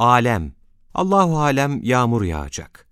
alem. Allahu alem yağmur yağacak.